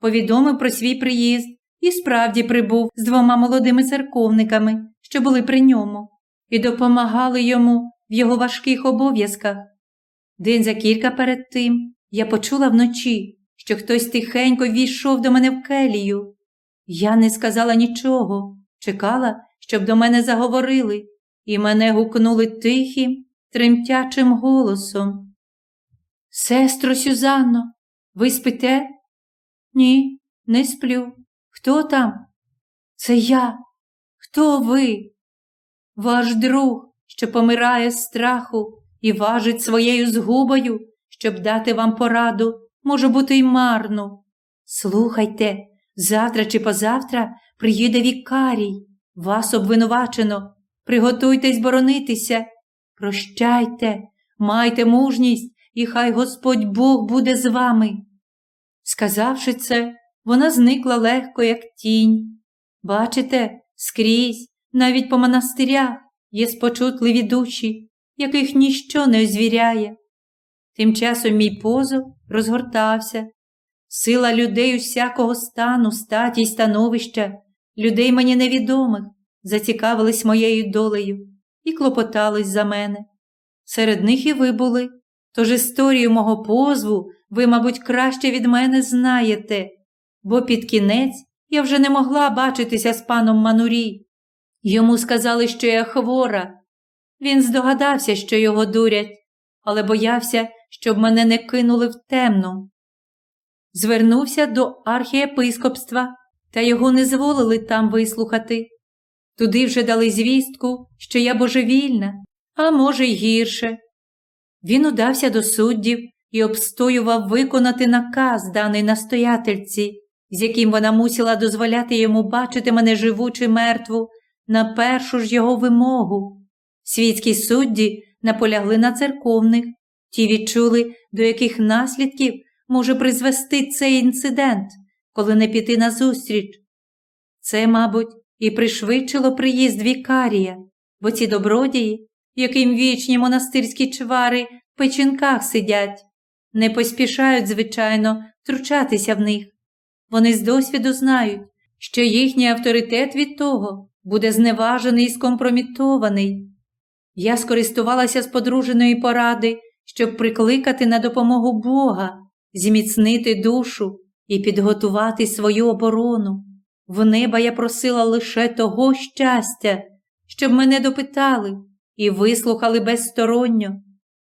S1: повідомив про свій приїзд і справді прибув з двома молодими церковниками, що були при ньому, і допомагали йому в його важких обов'язках. День за кілька перед тим я почула вночі, що хтось тихенько війшов до мене в келію. Я не сказала нічого, чекала, щоб до мене заговорили, і мене гукнули тихим, тремтячим голосом. Сестро Сюзанно, ви спите? Ні, не сплю. Хто там? Це я. Хто ви? Ваш друг, що помирає з страху і важить своєю згубою, щоб дати вам пораду, може бути, й марну. Слухайте, завтра чи позавтра приїде вікарій, вас обвинувачено. Приготуйтесь боронитися. Прощайте, майте мужність, і хай Господь Бог буде з вами. Сказавши це, вона зникла легко, як тінь. Бачите, скрізь, навіть по монастирях, є спочутливі душі, яких ніщо не озвіряє. Тим часом мій позов розгортався. Сила людей усякого стану, статі й становища, людей мені невідомих, зацікавились моєю долею і клопотались за мене. Серед них і ви були, тож історію мого позву ви, мабуть, краще від мене знаєте, бо під кінець я вже не могла бачитися з паном Манурі. Йому сказали, що я хвора. Він здогадався, що його дурять, але боявся, щоб мене не кинули в темну. Звернувся до архієпископства, та його не зволили там вислухати. Туди вже дали звістку, що я божевільна, а може, й гірше. Він удався до суддів і обстоював виконати наказ, даний настоятельці, з яким вона мусила дозволяти йому бачити мене живу чи мертву на першу ж його вимогу. Світські судді наполягли на церковних, ті відчули, до яких наслідків може призвести цей інцидент, коли не піти назустріч. Це, мабуть, і пришвидшило приїзд вікарія, бо ці добродії, яким вічні монастирські чвари в печінках сидять, не поспішають, звичайно, втручатися в них. Вони з досвіду знають, що їхній авторитет від того буде зневажений і скомпромітований. Я скористувалася з подруженої поради, щоб прикликати на допомогу Бога, зміцнити душу і підготувати свою оборону. В неба я просила лише того щастя, щоб мене допитали і вислухали безсторонньо.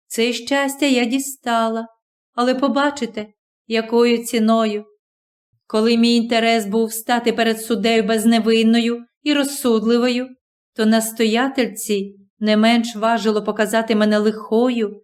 S1: Це щастя я дістала, але побачите, якою ціною. Коли мій інтерес був стати перед суддею безневинною і розсудливою, то настоятельці не менш важило показати мене лихою